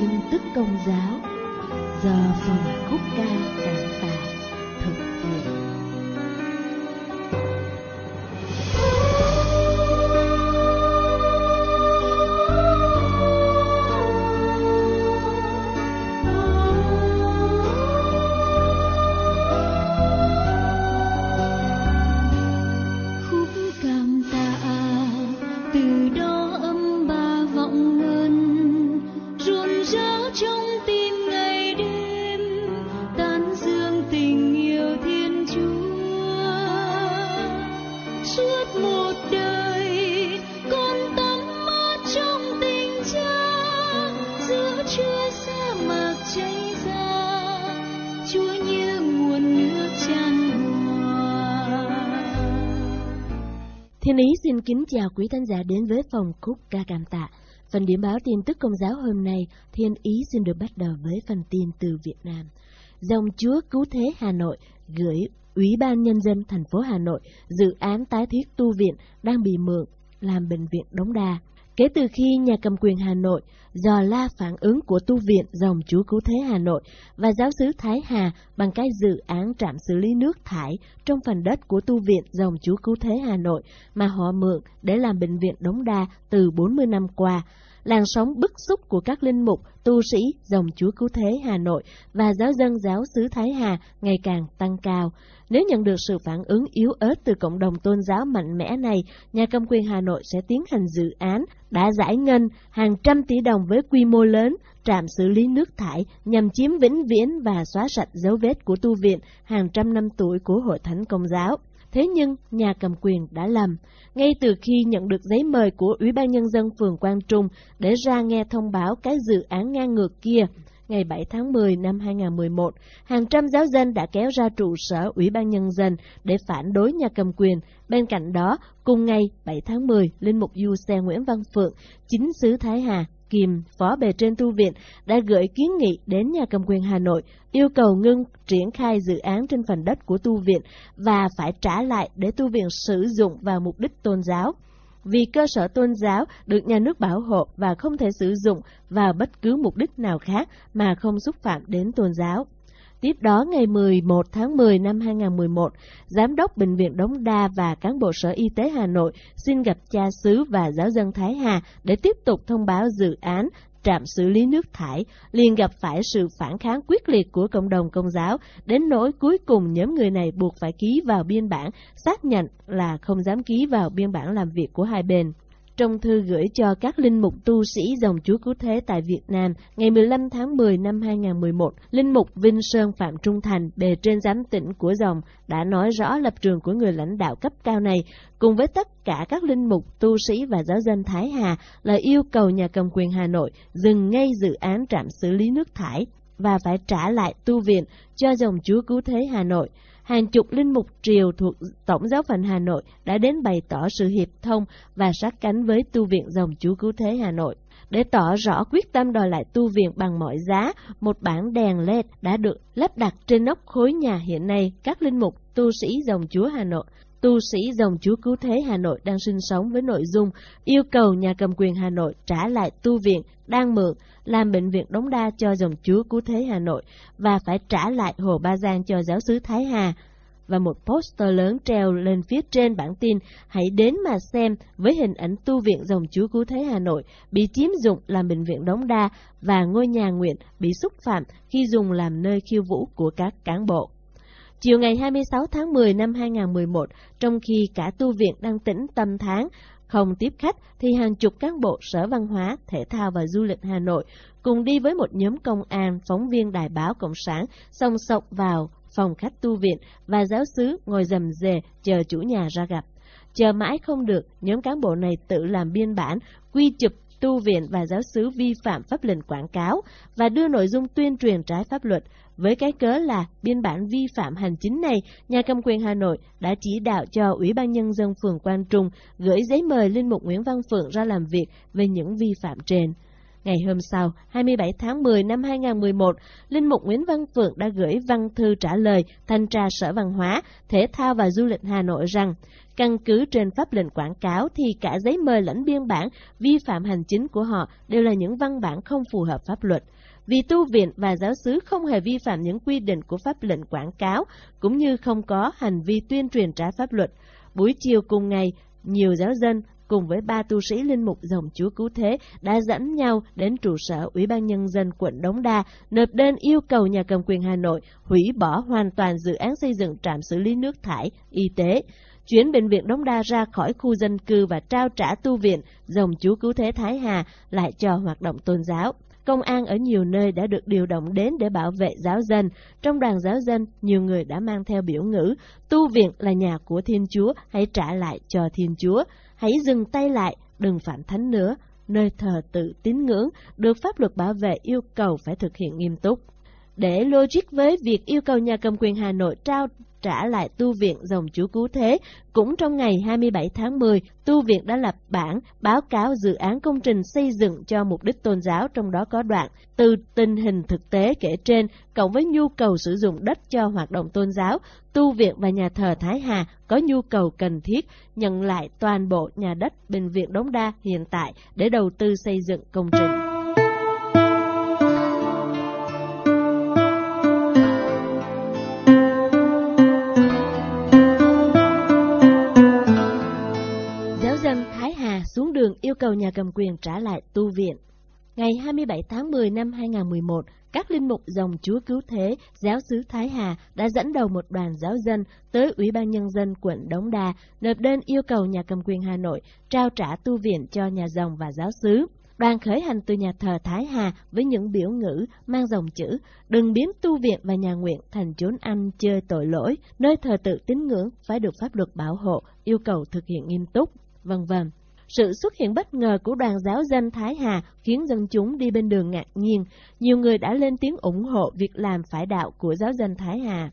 tin tức công giáo. Do phòng khúc ca cảm tạ Thiên Ý xin kính chào quý thính giả đến với phòng khúc ca cảm tạ. Phần điểm báo tin tức công giáo hôm nay, Thiên Ý xin được bắt đầu với phần tin từ Việt Nam. Dòng Chúa Cứu Thế Hà Nội gửi Ủy ban Nhân dân thành phố Hà Nội dự án tái thiết tu viện đang bị mượn làm bệnh viện đống đa. Kể từ khi nhà cầm quyền Hà Nội dò la phản ứng của tu viện dòng Chúa Cứu Thế Hà Nội và giáo sứ Thái Hà bằng cái dự án trạm xử lý nước thải trong phần đất của tu viện dòng Chúa Cứu Thế Hà Nội mà họ mượn để làm bệnh viện đống đa từ 40 năm qua, làn sóng bức xúc của các linh mục, tu sĩ dòng Chúa Cứu Thế Hà Nội và giáo dân giáo xứ Thái Hà ngày càng tăng cao. Nếu nhận được sự phản ứng yếu ớt từ cộng đồng tôn giáo mạnh mẽ này, nhà cầm quyền Hà Nội sẽ tiến hành dự án đã giải ngân hàng trăm tỷ đồng với quy mô lớn trạm xử lý nước thải nhằm chiếm vĩnh viễn và xóa sạch dấu vết của tu viện hàng trăm năm tuổi của hội thánh công giáo. Thế nhưng, nhà cầm quyền đã làm Ngay từ khi nhận được giấy mời của Ủy ban Nhân dân phường Quang Trung để ra nghe thông báo cái dự án ngang ngược kia, ngày 7 tháng 10 năm 2011, hàng trăm giáo dân đã kéo ra trụ sở Ủy ban Nhân dân để phản đối nhà cầm quyền. Bên cạnh đó, cùng ngày 7 tháng 10, Linh mục Du Xe Nguyễn Văn Phượng, chính sứ Thái Hà, Kiềm, phó bề trên tu viện, đã gửi kiến nghị đến nhà cầm quyền Hà Nội, yêu cầu ngưng triển khai dự án trên phần đất của tu viện và phải trả lại để tu viện sử dụng vào mục đích tôn giáo. Vì cơ sở tôn giáo được nhà nước bảo hộ và không thể sử dụng vào bất cứ mục đích nào khác mà không xúc phạm đến tôn giáo. Tiếp đó, ngày 11 tháng 10 năm 2011, Giám đốc Bệnh viện Đống Đa và cán bộ Sở Y tế Hà Nội xin gặp cha xứ và giáo dân Thái Hà để tiếp tục thông báo dự án trạm xử lý nước thải, liền gặp phải sự phản kháng quyết liệt của cộng đồng công giáo, đến nỗi cuối cùng nhóm người này buộc phải ký vào biên bản, xác nhận là không dám ký vào biên bản làm việc của hai bên. Trong thư gửi cho các linh mục tu sĩ dòng Chúa Cứu Thế tại Việt Nam ngày 15 tháng 10 năm 2011, Linh mục Vinh Sơn Phạm Trung Thành, bề trên giám tỉnh của dòng, đã nói rõ lập trường của người lãnh đạo cấp cao này, cùng với tất cả các linh mục, tu sĩ và giáo dân Thái Hà là yêu cầu nhà cầm quyền Hà Nội dừng ngay dự án trạm xử lý nước thải và phải trả lại tu viện cho dòng Chúa Cứu Thế Hà Nội hàng chục linh mục triều thuộc Tổng giáo phận Hà Nội đã đến bày tỏ sự hiệp thông và sát cánh với tu viện dòng Chúa Cứu Thế Hà Nội. Để tỏ rõ quyết tâm đòi lại tu viện bằng mọi giá, một bảng đèn LED đã được lắp đặt trên nóc khối nhà hiện nay các linh mục tu sĩ dòng Chúa Hà Nội. Tu sĩ dòng Chúa Cứu Thế Hà Nội đang sinh sống với nội dung yêu cầu nhà cầm quyền Hà Nội trả lại tu viện đang mượn làm bệnh viện đóng đa cho dòng Chúa Cứu Thế Hà Nội và phải trả lại Hồ Ba Giang cho giáo sứ Thái Hà. Và một poster lớn treo lên phía trên bản tin Hãy đến mà xem với hình ảnh tu viện dòng Chúa Cứu Thế Hà Nội bị chiếm dụng làm bệnh viện đóng đa và ngôi nhà nguyện bị xúc phạm khi dùng làm nơi khiêu vũ của các cán bộ. Chiều ngày 26 tháng 10 năm 2011, trong khi cả tu viện đang tĩnh tâm tháng, không tiếp khách, thì hàng chục cán bộ Sở Văn hóa, Thể thao và Du lịch Hà Nội cùng đi với một nhóm công an, phóng viên đài báo Cộng sản, song sọc vào phòng khách tu viện và giáo sứ ngồi dầm dề chờ chủ nhà ra gặp. Chờ mãi không được, nhóm cán bộ này tự làm biên bản, quy chụp tu viện và giáo sứ vi phạm pháp lệnh quảng cáo và đưa nội dung tuyên truyền trái pháp luật. Với cái cớ là biên bản vi phạm hành chính này, nhà cầm quyền Hà Nội đã chỉ đạo cho Ủy ban Nhân dân phường Quang Trung gửi giấy mời Linh Mục Nguyễn Văn Phượng ra làm việc về những vi phạm trên. Ngày hôm sau, 27 tháng 10 năm 2011, Linh Mục Nguyễn Văn Phượng đã gửi văn thư trả lời Thanh tra Sở Văn hóa, Thể thao và Du lịch Hà Nội rằng, căn cứ trên pháp lệnh quảng cáo thì cả giấy mời lẫn biên bản vi phạm hành chính của họ đều là những văn bản không phù hợp pháp luật. Vì tu viện và giáo sứ không hề vi phạm những quy định của pháp lệnh quảng cáo, cũng như không có hành vi tuyên truyền trái pháp luật. Buổi chiều cùng ngày, nhiều giáo dân cùng với ba tu sĩ linh mục dòng Chúa Cứu Thế đã dẫn nhau đến trụ sở Ủy ban Nhân dân quận Đống Đa nộp đơn yêu cầu nhà cầm quyền Hà Nội hủy bỏ hoàn toàn dự án xây dựng trạm xử lý nước thải, y tế, chuyển bệnh viện Đống Đa ra khỏi khu dân cư và trao trả tu viện dòng Chúa Cứu Thế Thái Hà lại cho hoạt động tôn giáo. Công an ở nhiều nơi đã được điều động đến để bảo vệ giáo dân. Trong đoàn giáo dân, nhiều người đã mang theo biểu ngữ, tu viện là nhà của Thiên Chúa, hãy trả lại cho Thiên Chúa. Hãy dừng tay lại, đừng phản thánh nữa. Nơi thờ tự tín ngưỡng, được pháp luật bảo vệ yêu cầu phải thực hiện nghiêm túc. Để logic với việc yêu cầu nhà cầm quyền Hà Nội trao trả lại tu viện dòng Chúa Cứu Thế. Cũng trong ngày 27 tháng 10, tu viện đã lập bản báo cáo dự án công trình xây dựng cho mục đích tôn giáo, trong đó có đoạn từ tình hình thực tế kể trên, cộng với nhu cầu sử dụng đất cho hoạt động tôn giáo, tu viện và nhà thờ Thái Hà có nhu cầu cần thiết nhận lại toàn bộ nhà đất bệnh viện Đống Đa hiện tại để đầu tư xây dựng công trình. Yêu cầu nhà cầm quyền trả lại tu viện. Ngày 27 tháng 10 năm 2011, các linh mục dòng Chúa Cứu Thế, giáo xứ Thái Hà đã dẫn đầu một đoàn giáo dân tới Ủy ban Nhân dân quận Đống Đa nộp đơn yêu cầu nhà cầm quyền Hà Nội trao trả tu viện cho nhà dòng và giáo xứ Đoàn khởi hành từ nhà thờ Thái Hà với những biểu ngữ mang dòng chữ Đừng biến tu viện và nhà nguyện thành chốn ăn chơi tội lỗi, nơi thờ tự tín ngưỡng phải được pháp luật bảo hộ, yêu cầu thực hiện nghiêm túc, vân vân. Sự xuất hiện bất ngờ của đoàn giáo dân Thái Hà khiến dân chúng đi bên đường ngạc nhiên. Nhiều người đã lên tiếng ủng hộ việc làm phải đạo của giáo dân Thái Hà.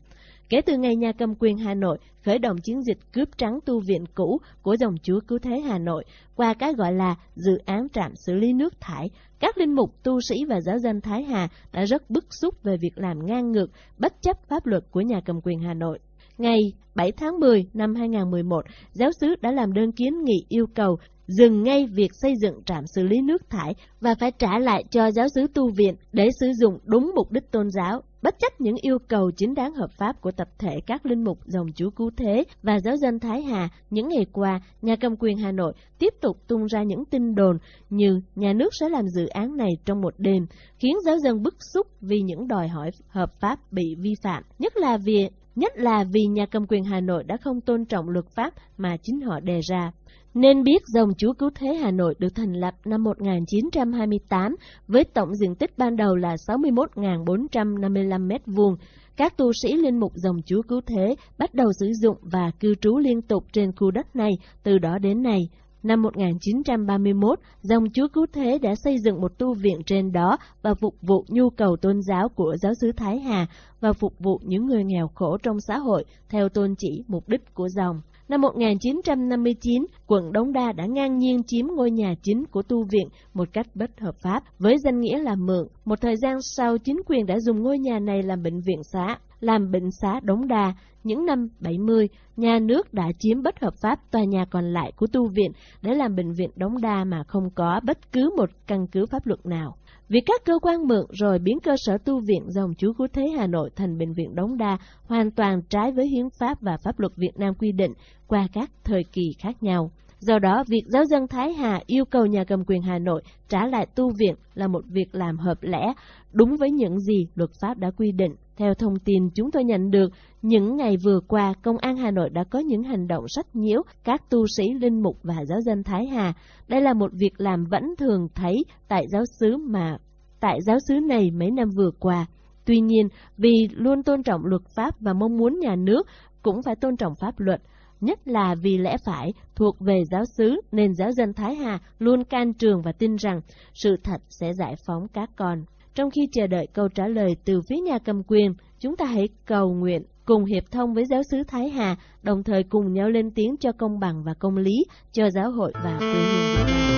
Kể từ ngày nhà cầm quyền Hà Nội khởi động chiến dịch cướp trắng tu viện cũ của dòng chúa cứu thế Hà Nội qua cái gọi là dự án trạm xử lý nước thải, các linh mục, tu sĩ và giáo dân Thái Hà đã rất bức xúc về việc làm ngang ngược, bất chấp pháp luật của nhà cầm quyền Hà Nội. Ngày 7 tháng 10 năm 2011, giáo sứ đã làm đơn kiến nghị yêu cầu dừng ngay việc xây dựng trạm xử lý nước thải và phải trả lại cho giáo sứ tu viện để sử dụng đúng mục đích tôn giáo, bất chấp những yêu cầu chính đáng hợp pháp của tập thể các linh mục dòng chú cứu thế và giáo dân Thái Hà. Những ngày qua, nhà cầm quyền Hà Nội tiếp tục tung ra những tin đồn như nhà nước sẽ làm dự án này trong một đêm, khiến giáo dân bức xúc vì những đòi hỏi hợp pháp bị vi phạm, nhất là vì nhất là vì nhà cầm quyền Hà Nội đã không tôn trọng luật pháp mà chính họ đề ra. Nên biết dòng Chúa Cứu Thế Hà Nội được thành lập năm 1928 với tổng diện tích ban đầu là 61.455 m2. Các tu sĩ linh mục dòng Chúa Cứu Thế bắt đầu sử dụng và cư trú liên tục trên khu đất này từ đó đến nay. Năm 1931, dòng Chúa Cứu Thế đã xây dựng một tu viện trên đó và phục vụ nhu cầu tôn giáo của giáo sứ Thái Hà và phục vụ những người nghèo khổ trong xã hội theo tôn chỉ mục đích của dòng. Năm 1959, quận Đống Đa đã ngang nhiên chiếm ngôi nhà chính của tu viện một cách bất hợp pháp với danh nghĩa là mượn. Một thời gian sau, chính quyền đã dùng ngôi nhà này làm bệnh viện xã, làm bệnh xã Đống Đa. Những năm 70, nhà nước đã chiếm bất hợp pháp tòa nhà còn lại của tu viện để làm bệnh viện Đống Đa mà không có bất cứ một căn cứ pháp luật nào. Việc các cơ quan mượn rồi biến cơ sở tu viện dòng chú Cứu Thế Hà Nội thành bệnh viện đống đa, hoàn toàn trái với hiến pháp và pháp luật Việt Nam quy định qua các thời kỳ khác nhau. Do đó, việc giáo dân Thái Hà yêu cầu nhà cầm quyền Hà Nội trả lại tu viện là một việc làm hợp lẽ, đúng với những gì luật pháp đã quy định. Theo thông tin chúng tôi nhận được, những ngày vừa qua, Công an Hà Nội đã có những hành động sách nhiễu các tu sĩ linh mục và giáo dân Thái Hà. Đây là một việc làm vẫn thường thấy tại giáo xứ mà tại giáo xứ này mấy năm vừa qua. Tuy nhiên, vì luôn tôn trọng luật pháp và mong muốn nhà nước cũng phải tôn trọng pháp luật, nhất là vì lẽ phải thuộc về giáo xứ nên giáo dân Thái Hà luôn can trường và tin rằng sự thật sẽ giải phóng các con. Trong khi chờ đợi câu trả lời từ phía nhà cầm quyền, chúng ta hãy cầu nguyện cùng hiệp thông với giáo xứ Thái Hà, đồng thời cùng nhau lên tiếng cho công bằng và công lý cho giáo hội và quê hương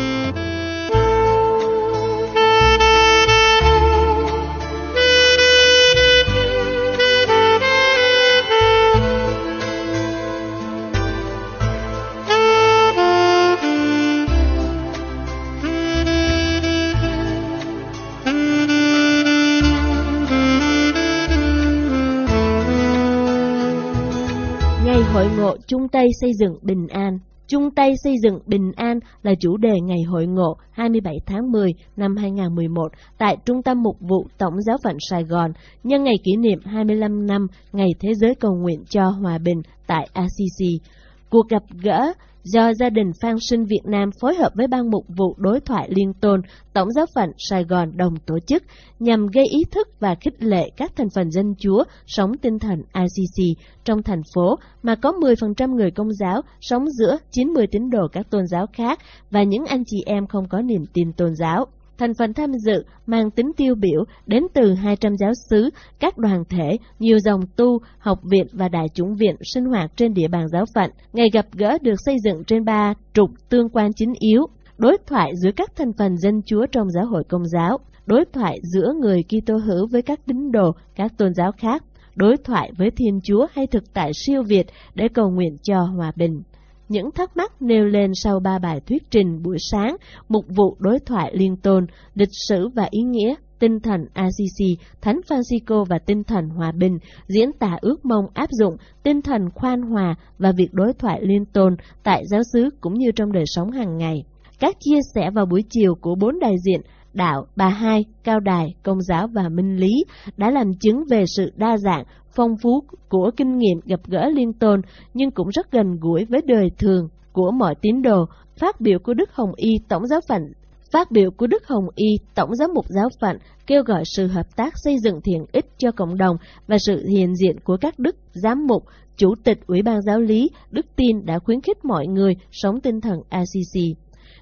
chung tay xây dựng bình an. Chung tay xây dựng bình an là chủ đề ngày hội ngộ 27 tháng 10 năm 2011 tại Trung tâm Mục vụ Tổng giáo phận Sài Gòn nhân ngày kỷ niệm 25 năm Ngày Thế giới cầu nguyện cho hòa bình tại ACC. Cuộc gặp gỡ do gia đình Phan Sinh Việt Nam phối hợp với Ban Mục vụ Đối thoại Liên Tôn, Tổng giáo phận Sài Gòn đồng tổ chức nhằm gây ý thức và khích lệ các thành phần dân chúa sống tinh thần ICC trong thành phố mà có 10% người công giáo sống giữa 90 tín đồ các tôn giáo khác và những anh chị em không có niềm tin tôn giáo. Thành phần tham dự mang tính tiêu biểu đến từ 200 giáo sứ, các đoàn thể, nhiều dòng tu, học viện và đại chúng viện sinh hoạt trên địa bàn giáo phận. Ngày gặp gỡ được xây dựng trên ba trục tương quan chính yếu, đối thoại giữa các thành phần dân chúa trong giáo hội công giáo, đối thoại giữa người Kitô hữu với các tín đồ, các tôn giáo khác, đối thoại với Thiên Chúa hay thực tại siêu việt để cầu nguyện cho hòa bình. Những thắc mắc nêu lên sau ba bài thuyết trình buổi sáng, mục vụ đối thoại liên tôn, lịch sử và ý nghĩa, tinh thần ACC, Thánh Francisco và tinh thần hòa bình, diễn tả ước mong áp dụng tinh thần khoan hòa và việc đối thoại liên tôn tại giáo xứ cũng như trong đời sống hàng ngày. Các chia sẻ vào buổi chiều của bốn đại diện đạo, bà hai, cao đài, công giáo và minh lý đã làm chứng về sự đa dạng, phong phú của kinh nghiệm gặp gỡ liên tôn, nhưng cũng rất gần gũi với đời thường của mọi tín đồ. Phát biểu của Đức Hồng Y, Tổng giáo phận Phát biểu của Đức Hồng Y, Tổng giám mục giáo phận, kêu gọi sự hợp tác xây dựng thiện ích cho cộng đồng và sự hiện diện của các đức giám mục, chủ tịch Ủy ban giáo lý, Đức Tin đã khuyến khích mọi người sống tinh thần ACC.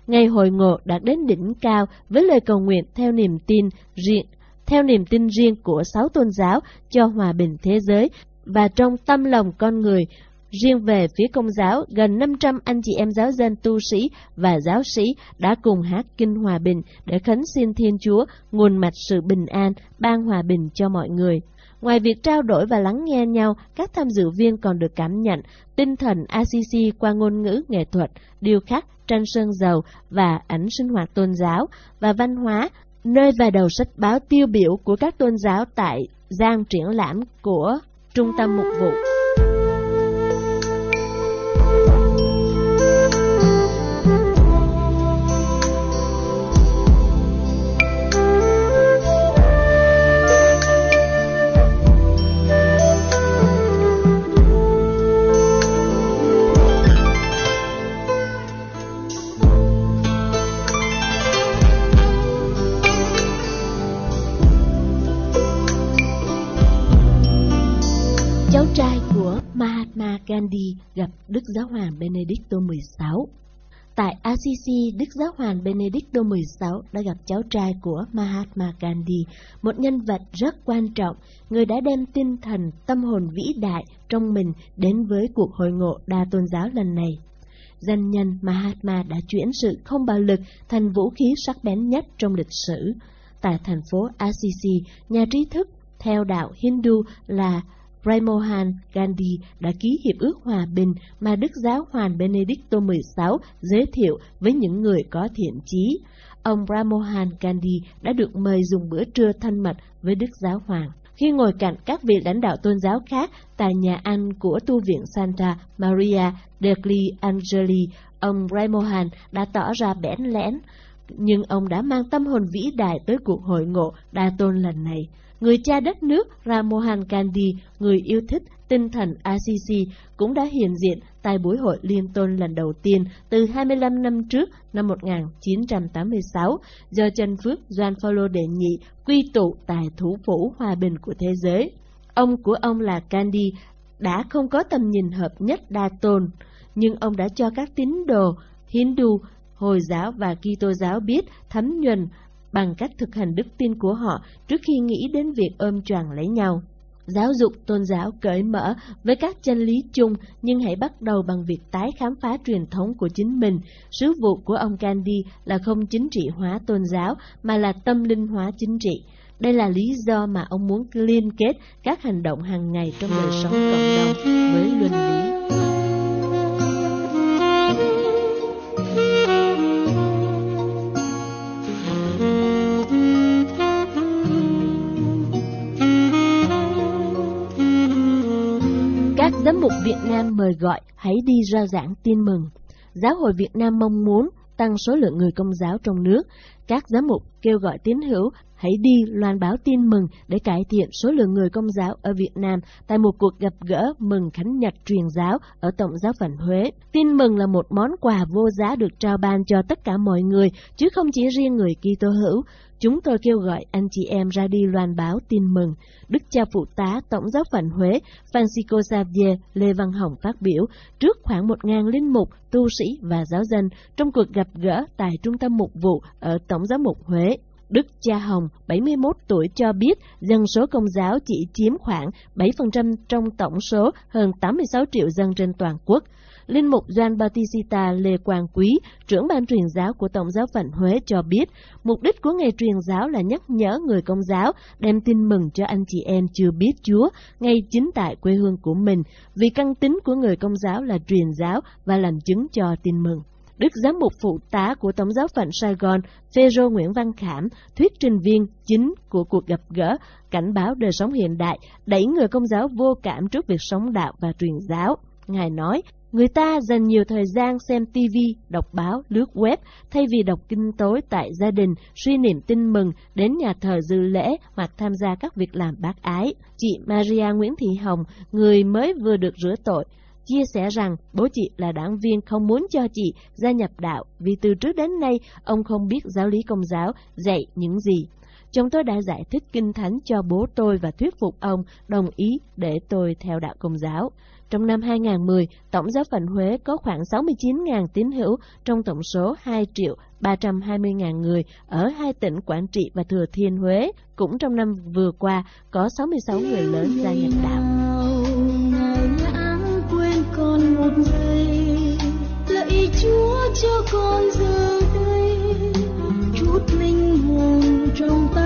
Ngày hội ngộ đạt đến đỉnh cao với lời cầu nguyện theo niềm tin riêng, theo niềm tin riêng của sáu tôn giáo cho hòa bình thế giới và trong tâm lòng con người. Riêng về phía công giáo, gần 500 anh chị em giáo dân tu sĩ và giáo sĩ đã cùng hát kinh hòa bình để khấn xin Thiên Chúa nguồn mạch sự bình an, ban hòa bình cho mọi người. Ngoài việc trao đổi và lắng nghe nhau, các tham dự viên còn được cảm nhận tinh thần ACC qua ngôn ngữ nghệ thuật, điêu khắc, tranh sơn dầu và ảnh sinh hoạt tôn giáo và văn hóa, nơi vài đầu sách báo tiêu biểu của các tôn giáo tại gian triển lãm của Trung tâm Mục vụ. Gandhi gặp Đức Giáo hoàng Benedicto XVI. Tại Assisi, Đức Giáo hoàng Benedicto XVI đã gặp cháu trai của Mahatma Gandhi, một nhân vật rất quan trọng, người đã đem tinh thần tâm hồn vĩ đại trong mình đến với cuộc hội ngộ đa tôn giáo lần này. Danh nhân Mahatma đã chuyển sự không bạo lực thành vũ khí sắc bén nhất trong lịch sử. Tại thành phố Assisi, nhà trí thức theo đạo Hindu là Raimohan Gandhi đã ký hiệp ước hòa bình mà Đức Giáo hoàng Benedicto XVI giới thiệu với những người có thiện chí. Ông Ramohan Gandhi đã được mời dùng bữa trưa thân mật với Đức Giáo hoàng. Khi ngồi cạnh các vị lãnh đạo tôn giáo khác tại nhà ăn của tu viện Santa Maria degli Angeli, ông Raimohan đã tỏ ra bẽn lẽn, nhưng ông đã mang tâm hồn vĩ đại tới cuộc hội ngộ đa tôn lần này người cha đất nước Ramohan Gandhi, người yêu thích tinh thần ACC, cũng đã hiện diện tại buổi hội liên tôn lần đầu tiên từ 25 năm trước, năm 1986, do chân phước Doan Paul đệ nhị quy tụ tại thủ phủ hòa bình của thế giới. Ông của ông là Gandhi đã không có tầm nhìn hợp nhất đa tôn, nhưng ông đã cho các tín đồ Hindu, Hồi giáo và Kitô giáo biết thấm nhuần bằng cách thực hành đức tin của họ trước khi nghĩ đến việc ôm choàng lấy nhau. Giáo dục tôn giáo cởi mở với các chân lý chung, nhưng hãy bắt đầu bằng việc tái khám phá truyền thống của chính mình. Sứ vụ của ông Gandhi là không chính trị hóa tôn giáo, mà là tâm linh hóa chính trị. Đây là lý do mà ông muốn liên kết các hành động hàng ngày trong đời sống cộng đồng với luân lý. Mục Việt Nam mời gọi, hãy đi ra giảng tin mừng. Giáo hội Việt Nam mong muốn tăng số lượng người công giáo trong nước. Các giám mục kêu gọi tín hữu hãy đi loan báo tin mừng để cải thiện số lượng người công giáo ở Việt Nam tại một cuộc gặp gỡ mừng Khánh Nhật truyền giáo ở Tổng giáo phận Huế. Tin mừng là một món quà vô giá được trao ban cho tất cả mọi người, chứ không chỉ riêng người Kitô hữu. Chúng tôi kêu gọi anh chị em ra đi loan báo tin mừng. Đức cha phụ tá Tổng giáo phận Huế Francisco Xavier Lê Văn Hồng phát biểu trước khoảng một ngàn linh mục, tu sĩ và giáo dân trong cuộc gặp gỡ tại Trung tâm Mục vụ ở Tổng giáo mục Huế. Đức Cha Hồng, 71 tuổi cho biết dân số công giáo chỉ chiếm khoảng 7% trong tổng số hơn 86 triệu dân trên toàn quốc. Linh mục Doan Batista Lê Quang Quý, trưởng ban truyền giáo của Tổng giáo phận Huế cho biết, mục đích của ngày truyền giáo là nhắc nhở người công giáo đem tin mừng cho anh chị em chưa biết Chúa ngay chính tại quê hương của mình, vì căn tính của người công giáo là truyền giáo và làm chứng cho tin mừng. Đức Giám mục phụ tá của Tổng giáo phận Sài Gòn, Phêrô Nguyễn Văn Khảm, thuyết trình viên chính của cuộc gặp gỡ, cảnh báo đời sống hiện đại, đẩy người công giáo vô cảm trước việc sống đạo và truyền giáo. Ngài nói, người ta dành nhiều thời gian xem TV, đọc báo, lướt web, thay vì đọc kinh tối tại gia đình, suy niệm tin mừng, đến nhà thờ dự lễ hoặc tham gia các việc làm bác ái. Chị Maria Nguyễn Thị Hồng, người mới vừa được rửa tội, chia sẻ rằng bố chị là đảng viên không muốn cho chị gia nhập đạo vì từ trước đến nay ông không biết giáo lý công giáo dạy những gì. Chúng tôi đã giải thích kinh thánh cho bố tôi và thuyết phục ông đồng ý để tôi theo đạo công giáo. Trong năm 2010, Tổng giáo phận Huế có khoảng 69.000 tín hữu trong tổng số 2 triệu 320.000 người ở hai tỉnh Quảng Trị và Thừa Thiên Huế. Cũng trong năm vừa qua, có 66 người lớn gia nhập đạo một giây lạy chúa cho con giờ đây. Chút linh hồn trong ta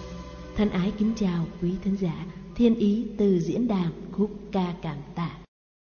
Thân ái kính chào quý thính giả, thiên ý từ diễn đàn khúc ca cảm tạ.